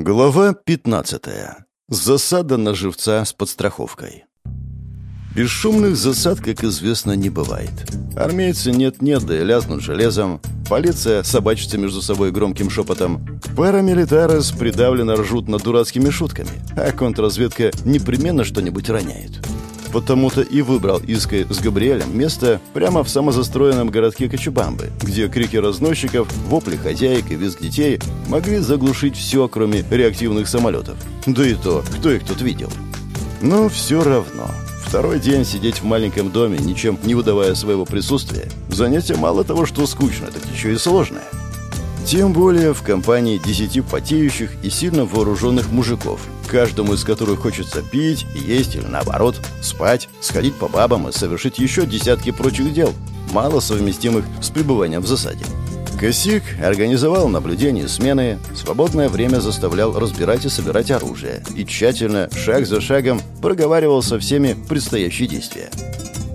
Глава 15. Засада на живца с подстраховкой. Бесшумных засад, как известно, не бывает. Армейцы нет-нет, да и лязнут железом. Полиция собачится между собой громким шепотом. Парамилитарес придавленно ржут над дурацкими шутками, а контрразведка непременно что-нибудь роняет. Потому-то и выбрал Иской с Габриэлем место прямо в самозастроенном городке Кочубамбы, где крики разносчиков, вопли хозяек и визг детей могли заглушить все, кроме реактивных самолетов. Да и то, кто их тут видел. Но все равно. Второй день сидеть в маленьком доме, ничем не выдавая своего присутствия, занятие мало того, что скучно, так еще и сложное. Тем более в компании десяти потеющих и сильно вооруженных мужиков, каждому из которых хочется пить, есть или наоборот, спать, сходить по бабам и совершить еще десятки прочих дел, мало совместимых с пребыванием в засаде. Косик организовал наблюдение смены, свободное время заставлял разбирать и собирать оружие и тщательно, шаг за шагом, проговаривал со всеми предстоящие действия.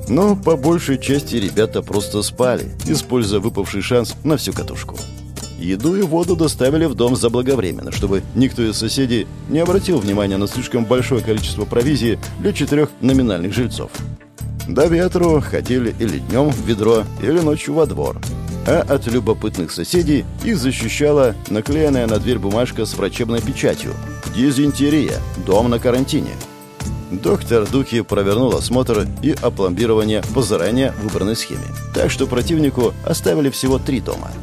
Но по большей части ребята просто спали, используя выпавший шанс на всю катушку. Еду и воду доставили в дом заблаговременно, чтобы никто из соседей не обратил внимания на слишком большое количество провизии для четырех номинальных жильцов. До ветру ходили или днем в ведро, или ночью во двор. А от любопытных соседей их защищала наклеенная на дверь бумажка с врачебной печатью «Дизентерия. Дом на карантине». Доктор Духи провернул осмотр и опломбирование по заранее выбранной схеме. Так что противнику оставили всего три дома –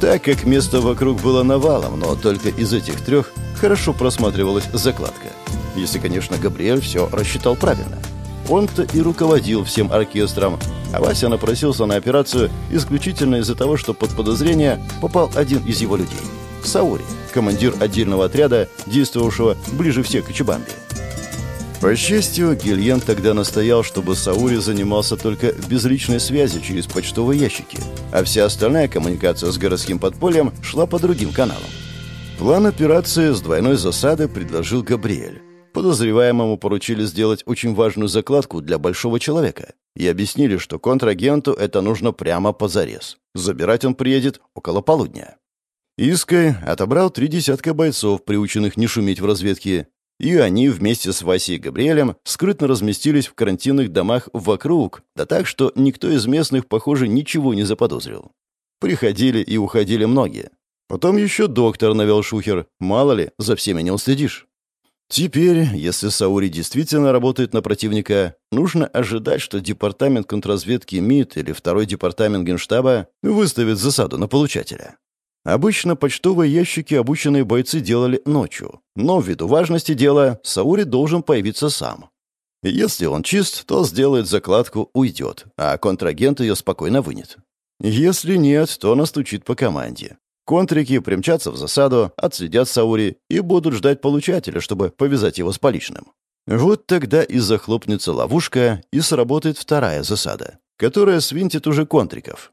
так как место вокруг было навалом, но только из этих трех хорошо просматривалась закладка. Если, конечно, Габриэль все рассчитал правильно. Он-то и руководил всем оркестром, а Вася напросился на операцию исключительно из-за того, что под подозрение попал один из его людей. Саури, командир отдельного отряда, действовавшего ближе всех к Чебамбе. По счастью, Гильен тогда настоял, чтобы Саури занимался только безличной связью через почтовые ящики, а вся остальная коммуникация с городским подпольем шла по другим каналам. План операции с двойной засады предложил Габриэль. Подозреваемому поручили сделать очень важную закладку для большого человека и объяснили, что контрагенту это нужно прямо позарез. Забирать он приедет около полудня. Искай отобрал три десятка бойцов, приученных не шуметь в разведке, и они вместе с Васей и Габриэлем скрытно разместились в карантинных домах вокруг, да так, что никто из местных, похоже, ничего не заподозрил. Приходили и уходили многие. Потом еще доктор навел шухер. Мало ли, за всеми не уследишь. Теперь, если Саури действительно работает на противника, нужно ожидать, что департамент контрразведки МИД или второй департамент Генштаба выставит засаду на получателя. Обычно почтовые ящики обученные бойцы делали ночью, но ввиду важности дела Саури должен появиться сам. Если он чист, то сделает закладку, уйдет, а контрагент ее спокойно вынет. Если нет, то настучит по команде. Контрики примчатся в засаду, отследят Саури и будут ждать получателя, чтобы повязать его с поличным. Вот тогда и захлопнется ловушка, и сработает вторая засада, которая свинтит уже контриков.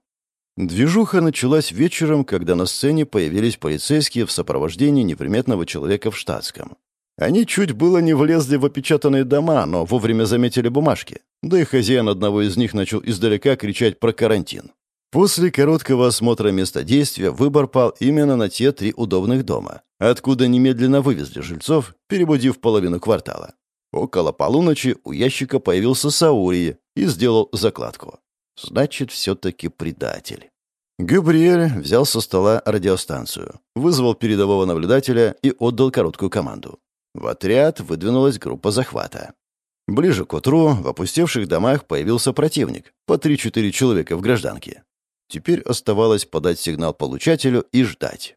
Движуха началась вечером, когда на сцене появились полицейские в сопровождении неприметного человека в штатском. Они чуть было не влезли в опечатанные дома, но вовремя заметили бумажки. Да и хозяин одного из них начал издалека кричать про карантин. После короткого осмотра места действия выбор пал именно на те три удобных дома, откуда немедленно вывезли жильцов, перебудив половину квартала. Около полуночи у ящика появился Саури и сделал закладку. Значит, все-таки предатель. Габриэль взял со стола радиостанцию, вызвал передового наблюдателя и отдал короткую команду. В отряд выдвинулась группа захвата. Ближе к утру в опустевших домах появился противник, по 3-4 человека в гражданке. Теперь оставалось подать сигнал получателю и ждать.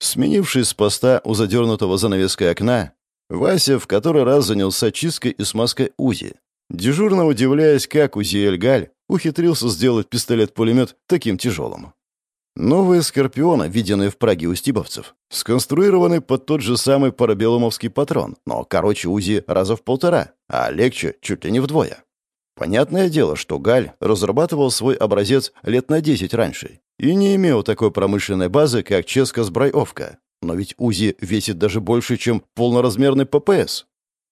Сменившись с поста у задернутого занавеской окна, Вася в который раз занялся чисткой и смазкой УЗИ, дежурно удивляясь, как Узиэль Галь ухитрился сделать пистолет-пулемет таким тяжелым. Новые «Скорпионы», виденные в Праге у стибовцев, сконструированы под тот же самый парабеллумовский патрон, но короче УЗИ раза в полтора, а легче чуть ли не вдвое. Понятное дело, что Галь разрабатывал свой образец лет на 10 раньше и не имел такой промышленной базы, как Ческа Сбрайовка. Но ведь УЗИ весит даже больше, чем полноразмерный ППС.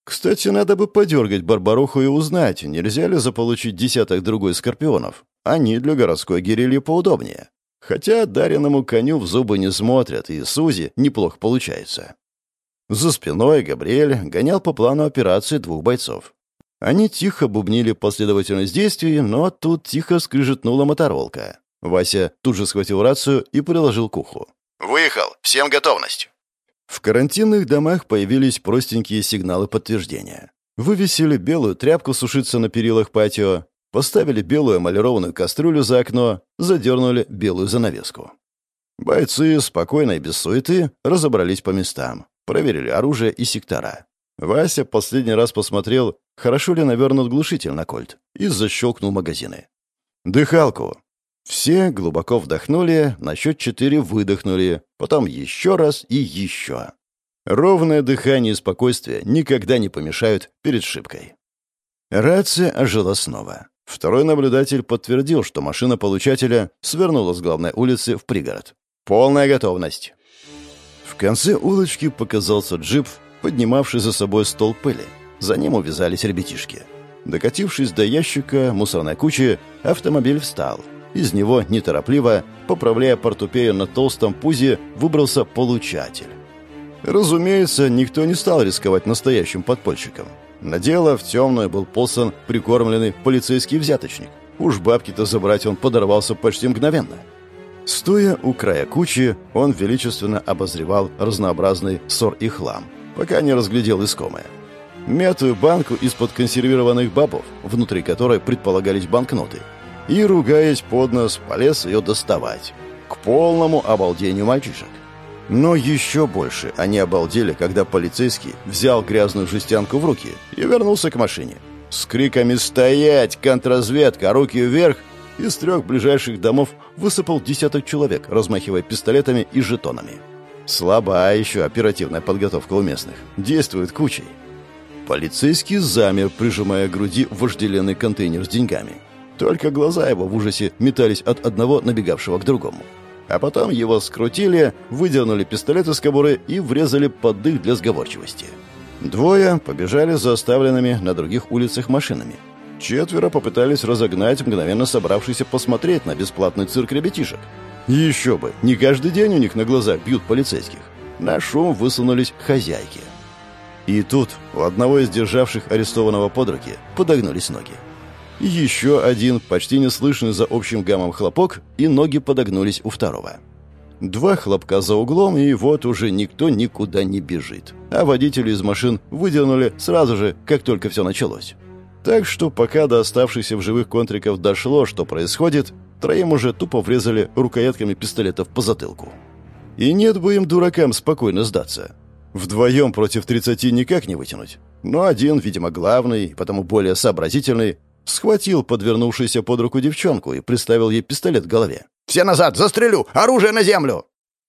Кстати, надо бы подергать Барбаруху и узнать, нельзя ли заполучить десяток другой скорпионов. Они для городской гирильи поудобнее. Хотя дареному коню в зубы не смотрят, и Сузи неплохо получается. За спиной Габриэль гонял по плану операции двух бойцов. Они тихо бубнили последовательность действий, но тут тихо скрижетнула моторолка. Вася тут же схватил рацию и приложил к уху. «Выехал! Всем готовность!» В карантинных домах появились простенькие сигналы подтверждения. Вывесили белую тряпку сушиться на перилах патио, поставили белую эмалированную кастрюлю за окно, задернули белую занавеску. Бойцы, спокойно и без суеты, разобрались по местам, проверили оружие и сектора. Вася последний раз посмотрел, хорошо ли навернут глушитель на кольт, и защелкнул магазины. «Дыхалку!» Все глубоко вдохнули, на счет четыре выдохнули, потом еще раз и еще. Ровное дыхание и спокойствие никогда не помешают перед шибкой. Рация ожила снова. Второй наблюдатель подтвердил, что машина получателя свернула с главной улицы в пригород. «Полная готовность!» В конце улочки показался джип, поднимавший за собой стол пыли. За ним увязались ребятишки. Докатившись до ящика мусорной кучи, автомобиль встал. Из него, неторопливо, поправляя портупею на толстом пузе, выбрался получатель. Разумеется, никто не стал рисковать настоящим подпольщиком. На дело в темную был послан прикормленный полицейский взяточник. Уж бабки-то забрать он подорвался почти мгновенно. Стоя у края кучи, он величественно обозревал разнообразный ссор и хлам, пока не разглядел искомое. Мятую банку из-под консервированных бобов, внутри которой предполагались банкноты, и, ругаясь под нос, полез ее доставать. К полному обалдению мальчишек. Но еще больше они обалдели, когда полицейский взял грязную жестянку в руки и вернулся к машине. С криками «Стоять! Контрразведка! Руки вверх!» из трех ближайших домов высыпал десяток человек, размахивая пистолетами и жетонами. Слабая еще оперативная подготовка у местных. Действует кучей. Полицейский замер, прижимая к груди вожделенный контейнер с деньгами. Только глаза его в ужасе метались от одного набегавшего к другому. А потом его скрутили, выдернули пистолет из кобуры и врезали под дых для сговорчивости. Двое побежали за оставленными на других улицах машинами. Четверо попытались разогнать мгновенно собравшийся посмотреть на бесплатный цирк ребятишек. Еще бы, не каждый день у них на глазах бьют полицейских. На шум высунулись хозяйки. И тут у одного из державших арестованного под руки подогнулись ноги. Еще один, почти неслышный за общим гамом хлопок, и ноги подогнулись у второго. Два хлопка за углом, и вот уже никто никуда не бежит. А водители из машин выдернули сразу же, как только все началось. Так что пока до оставшихся в живых контриков дошло, что происходит, троим уже тупо врезали рукоятками пистолетов по затылку. И нет бы им, дуракам, спокойно сдаться. Вдвоем против тридцати никак не вытянуть. Но один, видимо, главный, потому более сообразительный, Схватил подвернувшуюся под руку девчонку и приставил ей пистолет к голове. «Все назад! Застрелю! Оружие на землю!»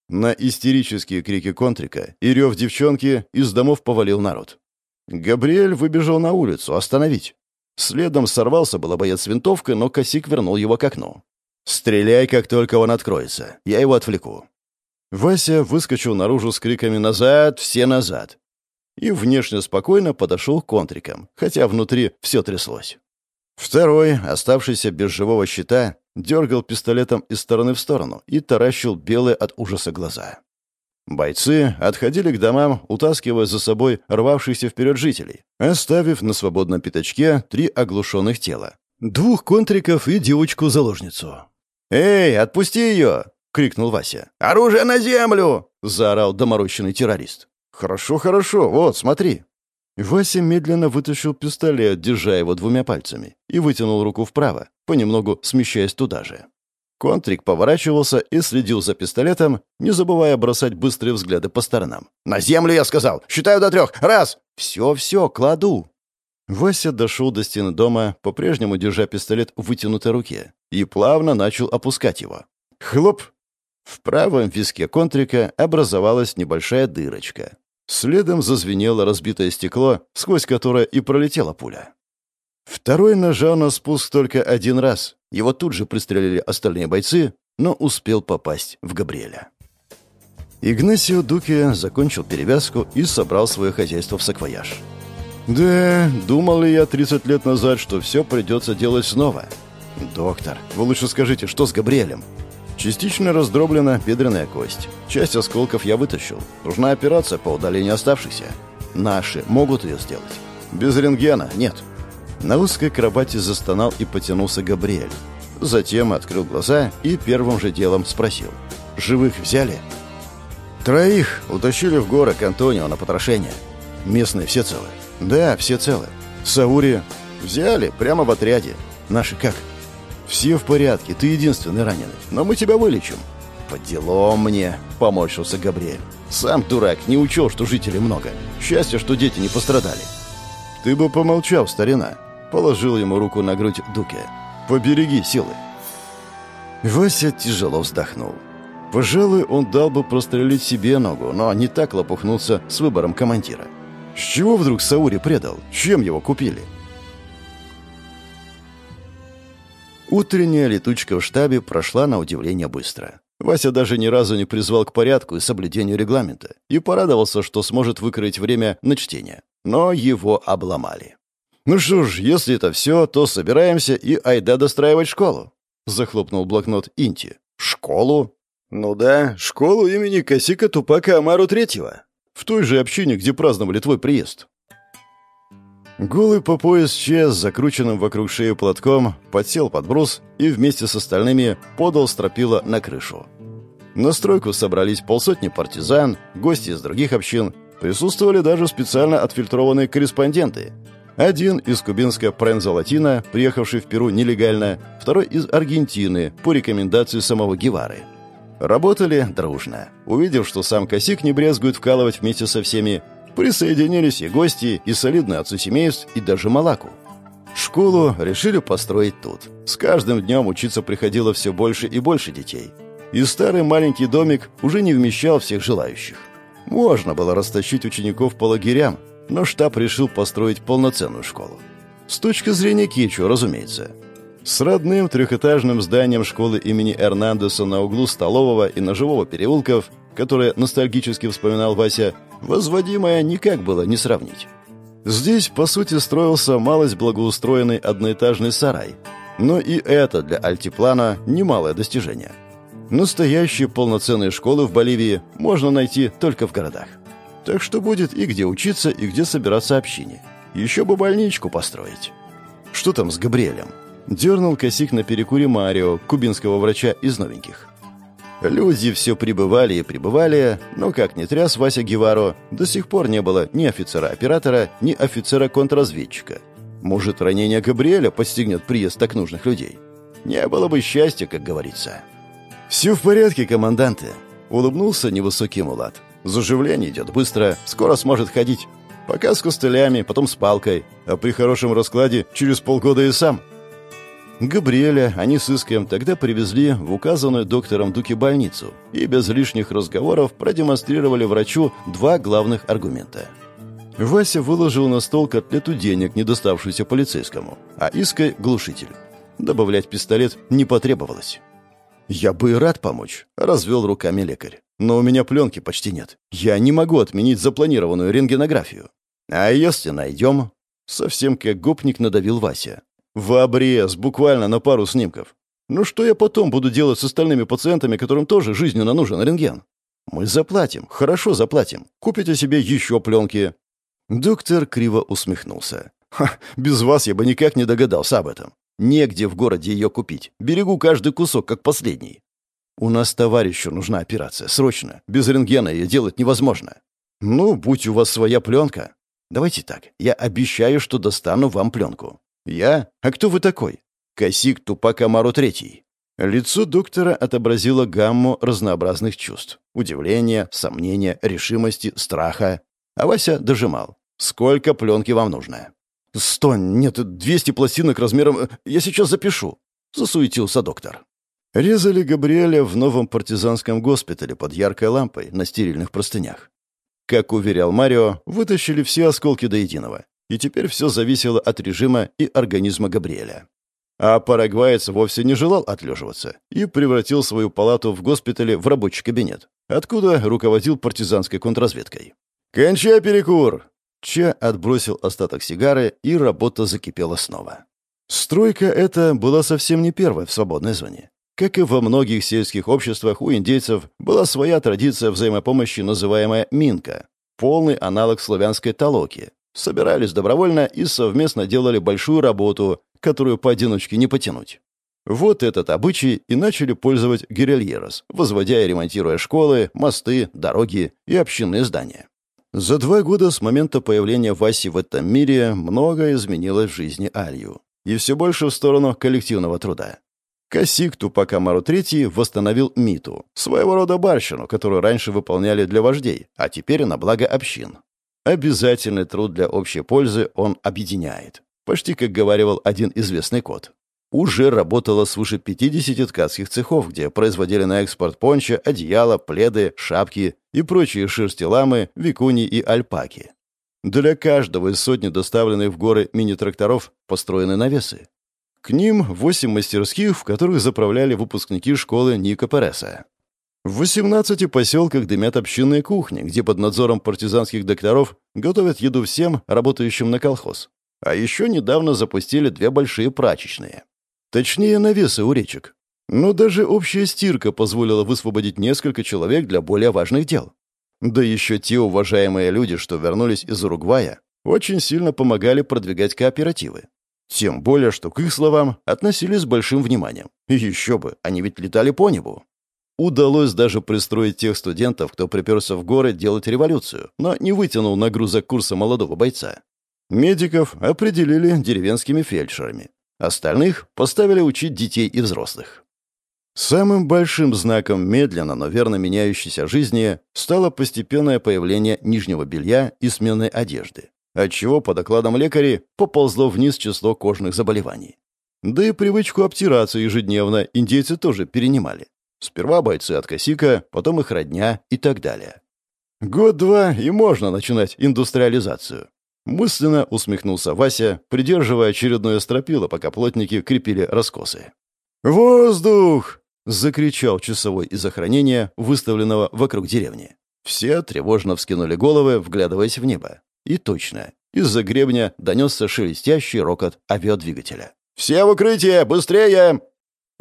На истерические крики контрика и рев девчонки из домов повалил народ. Габриэль выбежал на улицу остановить. Следом сорвался было боец с винтовкой, но косик вернул его к окну. «Стреляй, как только он откроется. Я его отвлеку». Вася выскочил наружу с криками «Назад! Все назад!» и внешне спокойно подошел к контрикам, хотя внутри все тряслось. Второй, оставшийся без живого щита, дергал пистолетом из стороны в сторону и таращил белые от ужаса глаза. Бойцы отходили к домам, утаскивая за собой рвавшихся вперед жителей, оставив на свободном пятачке три оглушенных тела. Двух контриков и девочку-заложницу. «Эй, отпусти ее!» — крикнул Вася. «Оружие на землю!» — заорал доморощенный террорист. «Хорошо, хорошо, вот, смотри». Вася медленно вытащил пистолет, держа его двумя пальцами, и вытянул руку вправо, понемногу смещаясь туда же. Контрик поворачивался и следил за пистолетом, не забывая бросать быстрые взгляды по сторонам. «На землю, я сказал! Считаю до трех! Раз!» «Все-все, кладу!» Вася дошел до стены дома, по-прежнему держа пистолет в вытянутой руке, и плавно начал опускать его. Хлоп! В правом виске контрика образовалась небольшая дырочка. Следом зазвенело разбитое стекло, сквозь которое и пролетела пуля. Второй нажал на спуск только один раз. Его тут же пристрелили остальные бойцы, но успел попасть в Габриэля. Игнасио Дуке закончил перевязку и собрал свое хозяйство в саквояж. «Да, думал ли я 30 лет назад, что все придется делать снова?» «Доктор, вы лучше скажите, что с Габриэлем?» Частично раздроблена бедренная кость. Часть осколков я вытащил. Нужна операция по удалению оставшихся. Наши могут ее сделать. Без рентгена нет. На узкой кровати застонал и потянулся Габриэль. Затем открыл глаза и первым же делом спросил. «Живых взяли?» «Троих утащили в горы к Антонио на потрошение. Местные все целы?» «Да, все целы. Саури взяли прямо в отряде. Наши как?» «Все в порядке, ты единственный раненый, но мы тебя вылечим». «По делам мне», — поморщился Габриэль. «Сам дурак, не учел, что жителей много. Счастье, что дети не пострадали». «Ты бы помолчал, старина», — положил ему руку на грудь Дуке. «Побереги силы». Вася тяжело вздохнул. Пожалуй, он дал бы прострелить себе ногу, но не так лопухнулся с выбором командира. С чего вдруг Саури предал? Чем его купили? Утренняя летучка в штабе прошла на удивление быстро. Вася даже ни разу не призвал к порядку и соблюдению регламента и порадовался, что сможет выкроить время на чтение. Но его обломали. «Ну что ж, если это все, то собираемся и айда достраивать школу», — захлопнул блокнот Инти. «Школу?» «Ну да, школу имени Косика Тупака Амару Третьего. В той же общине, где праздновали твой приезд». Голый по пояс Че с закрученным вокруг шеи платком подсел под брус и вместе с остальными подал стропила на крышу. На стройку собрались полсотни партизан, гости из других общин, присутствовали даже специально отфильтрованные корреспонденты. Один из кубинской Пренза Латина, приехавший в Перу нелегально, второй из Аргентины по рекомендации самого Гевары. Работали дружно. Увидев, что сам Косик не брезгует вкалывать вместе со всеми, Присоединились и гости, и солидные отцы семейств, и даже Малаку. Школу решили построить тут. С каждым днем учиться приходило все больше и больше детей. И старый маленький домик уже не вмещал всех желающих. Можно было растащить учеников по лагерям, но штаб решил построить полноценную школу. С точки зрения Кичу, разумеется. С родным трехэтажным зданием школы имени Эрнандеса на углу Столового и Ножевого переулков, которое ностальгически вспоминал Вася, Возводимое никак было не сравнить. Здесь, по сути, строился малость благоустроенный одноэтажный сарай. Но и это для альтиплана немалое достижение. Настоящие полноценные школы в Боливии можно найти только в городах. Так что будет и где учиться, и где собираться общине. Еще бы больничку построить. Что там с Габриэлем? Дернул косик на перекуре Марио, кубинского врача из новеньких. Люди все прибывали и прибывали, но, как ни тряс Вася Геваро, до сих пор не было ни офицера-оператора, ни офицера-контрразведчика. Может, ранение Габриэля подстегнет приезд так нужных людей? Не было бы счастья, как говорится. «Все в порядке, команданты», — улыбнулся невысокий мулат. «Заживление идет быстро, скоро сможет ходить. Пока с костылями, потом с палкой, а при хорошем раскладе через полгода и сам». Габриэля они с Иском тогда привезли в указанную доктором Дуки больницу и без лишних разговоров продемонстрировали врачу два главных аргумента. Вася выложил на стол котлету денег, не доставшуюся полицейскому, а Иской — глушитель. Добавлять пистолет не потребовалось. «Я бы и рад помочь», — развел руками лекарь. «Но у меня пленки почти нет. Я не могу отменить запланированную рентгенографию». «А если найдем?» Совсем как гопник надавил Вася. В обрез, буквально на пару снимков. Ну что я потом буду делать с остальными пациентами, которым тоже жизненно нужен рентген? Мы заплатим, хорошо заплатим. Купите себе еще пленки. Доктор криво усмехнулся. Ха, без вас я бы никак не догадался об этом. Негде в городе ее купить. Берегу каждый кусок, как последний. У нас товарищу нужна операция, срочно. Без рентгена ее делать невозможно. Ну, будь у вас своя пленка. Давайте так, я обещаю, что достану вам пленку. «Я? А кто вы такой?» «Косик Тупак Амару Третий». Лицо доктора отобразило гамму разнообразных чувств. Удивления, сомнения, решимости, страха. А Вася дожимал. «Сколько пленки вам нужно?» «Сто, нет, двести пластинок размером... Я сейчас запишу», — засуетился доктор. Резали Габриэля в новом партизанском госпитале под яркой лампой на стерильных простынях. Как уверял Марио, вытащили все осколки до единого и теперь все зависело от режима и организма Габриэля. А парагваец вовсе не желал отлеживаться и превратил свою палату в госпитале в рабочий кабинет, откуда руководил партизанской контрразведкой. «Кончай перекур!» Че отбросил остаток сигары, и работа закипела снова. Стройка эта была совсем не первой в свободной зоне. Как и во многих сельских обществах, у индейцев была своя традиция взаимопомощи, называемая «минка», полный аналог славянской толоки. Собирались добровольно и совместно делали большую работу, которую поодиночке не потянуть. Вот этот обычай и начали пользовать гирильерос, возводя и ремонтируя школы, мосты, дороги и общинные здания. За два года с момента появления Васи в этом мире многое изменилось в жизни Алью. И все больше в сторону коллективного труда. Косик Тупака Мару III восстановил Миту, своего рода барщину, которую раньше выполняли для вождей, а теперь на благо общин. Обязательный труд для общей пользы он объединяет. Почти как говаривал один известный кот уже работало свыше 50 ткацких цехов, где производили на экспорт пончо, одеяла, пледы, шапки и прочие шерсти ламы, викуни и альпаки. Для каждого из сотни доставленных в горы мини-тракторов построены навесы. К ним восемь мастерских, в которых заправляли выпускники школы Ника Переса. В 18 поселках дымят общинные кухни, где под надзором партизанских докторов готовят еду всем, работающим на колхоз. А еще недавно запустили две большие прачечные. Точнее, навесы у речек. Но даже общая стирка позволила высвободить несколько человек для более важных дел. Да еще те уважаемые люди, что вернулись из Уругвая, очень сильно помогали продвигать кооперативы. Тем более, что к их словам относились с большим вниманием. И еще бы, они ведь летали по небу. Удалось даже пристроить тех студентов, кто приперся в горы делать революцию, но не вытянул нагрузок курса молодого бойца. Медиков определили деревенскими фельдшерами, Остальных поставили учить детей и взрослых. Самым большим знаком медленно, но верно меняющейся жизни стало постепенное появление нижнего белья и сменной одежды, отчего, по докладам лекарей, поползло вниз число кожных заболеваний. Да и привычку обтираться ежедневно индейцы тоже перенимали. Сперва бойцы от косика, потом их родня и так далее. Год-два, и можно начинать индустриализацию. Мысленно усмехнулся Вася, придерживая очередное стропило, пока плотники крепили раскосы. «Воздух!» — закричал часовой из охранения, выставленного вокруг деревни. Все тревожно вскинули головы, вглядываясь в небо. И точно, из-за гребня донесся шелестящий рокот авиадвигателя. «Все в укрытие! Быстрее!»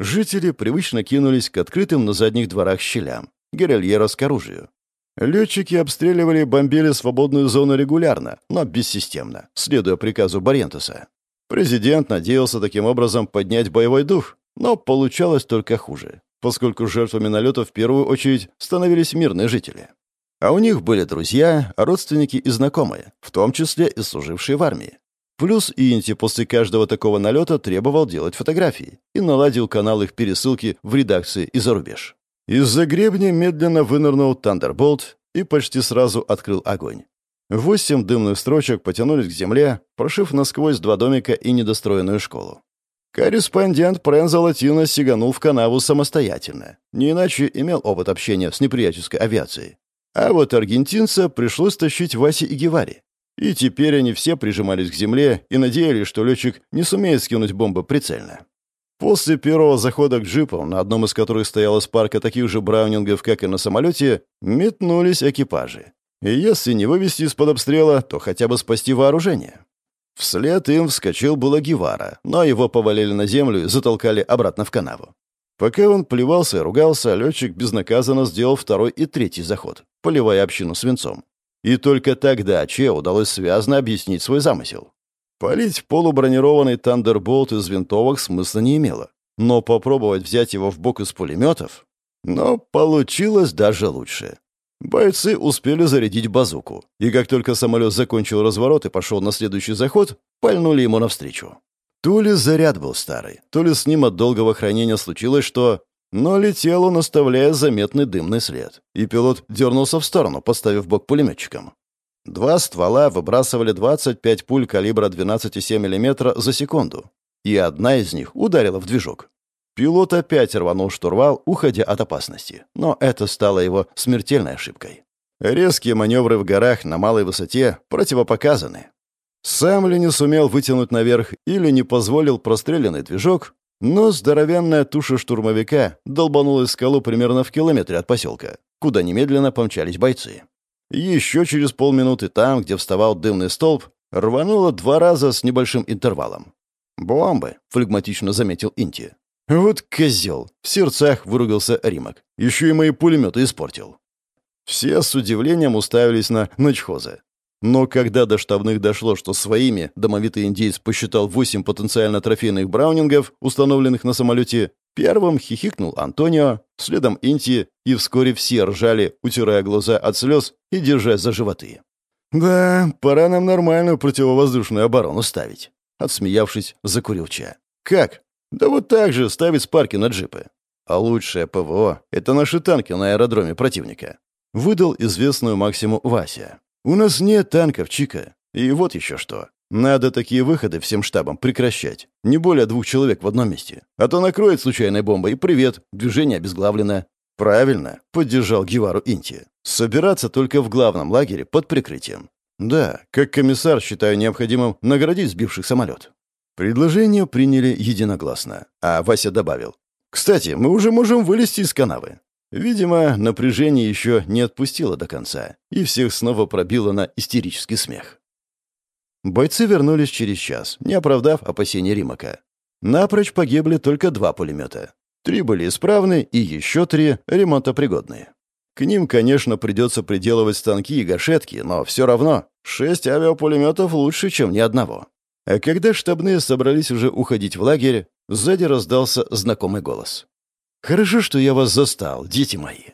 Жители привычно кинулись к открытым на задних дворах щелям. Геральерос к оружию. Летчики обстреливали и бомбили свободную зону регулярно, но бессистемно, следуя приказу Барентеса. Президент надеялся таким образом поднять боевой дух, но получалось только хуже, поскольку жертвами налетов в первую очередь становились мирные жители. А у них были друзья, родственники и знакомые, в том числе и служившие в армии. Плюс Инти после каждого такого налета требовал делать фотографии и наладил канал их пересылки в редакции и за рубеж. Из-за гребня медленно вынырнул Тандерболт и почти сразу открыл огонь. Восемь дымных строчек потянулись к земле, прошив насквозь два домика и недостроенную школу. Корреспондент Пренза Латино сиганул в канаву самостоятельно, не иначе имел опыт общения с неприятельской авиацией. А вот аргентинца пришлось тащить Васе и Гевари. И теперь они все прижимались к земле и надеялись, что летчик не сумеет скинуть бомбу прицельно. После первого захода к джипам, на одном из которых стояла спарка таких же браунингов, как и на самолете, метнулись экипажи. И если не вывести из-под обстрела, то хотя бы спасти вооружение. Вслед им вскочил было Гевара, но его повалили на землю и затолкали обратно в канаву. Пока он плевался и ругался, летчик безнаказанно сделал второй и третий заход, поливая общину свинцом. И только тогда Че удалось связно объяснить свой замысел. Палить полубронированный «Тандерболт» из винтовок смысла не имело. Но попробовать взять его в бок из пулеметов... Но получилось даже лучше. Бойцы успели зарядить базуку, и как только самолет закончил разворот и пошел на следующий заход, пальнули ему навстречу. То ли заряд был старый, то ли с ним от долгого хранения случилось что... Но летел он, оставляя заметный дымный след, и пилот дернулся в сторону, поставив бок пулеметчиком. Два ствола выбрасывали 25 пуль калибра 12,7 мм за секунду, и одна из них ударила в движок. Пилот опять рванул штурвал, уходя от опасности, но это стало его смертельной ошибкой. Резкие маневры в горах на малой высоте противопоказаны. Сам ли не сумел вытянуть наверх или не позволил простреленный движок, но здоровенная туша штурмовика долбанула скалу примерно в километре от поселка, куда немедленно помчались бойцы. Еще через полминуты там, где вставал дымный столб, рвануло два раза с небольшим интервалом. «Бомбы», — флегматично заметил Инти. Вот козел! В сердцах выругался Римок. Еще и мои пулеметы испортил. Все с удивлением уставились на ночхоза. Но когда до штабных дошло, что своими домовитый индейец посчитал восемь потенциально трофейных браунингов, установленных на самолете, первым хихикнул Антонио, следом Инти, и вскоре все ржали, утирая глаза от слез и держась за животы. «Да, пора нам нормальную противовоздушную оборону ставить», — отсмеявшись, закурил Ча. «Как? Да вот так же ставить спарки на джипы. А лучшее ПВО — это наши танки на аэродроме противника. Выдал известную Максиму Вася. У нас нет танков, Чика. И вот еще что. Надо такие выходы всем штабам прекращать. Не более двух человек в одном месте. А то накроет случайной бомбой, и привет, движение обезглавлено. Правильно, поддержал Гевару Инти. Собираться только в главном лагере под прикрытием. Да, как комиссар считаю необходимым наградить сбивших самолет. Предложение приняли единогласно, а Вася добавил. «Кстати, мы уже можем вылезти из канавы». Видимо, напряжение еще не отпустило до конца, и всех снова пробило на истерический смех. Бойцы вернулись через час, не оправдав опасений Римака. Напрочь погибли только два пулемета. Три были исправны, и еще три ремонтопригодные. К ним, конечно, придется приделывать станки и гашетки, но все равно шесть авиапулеметов лучше, чем ни одного. А когда штабные собрались уже уходить в лагерь, сзади раздался знакомый голос. «Хорошо, что я вас застал, дети мои».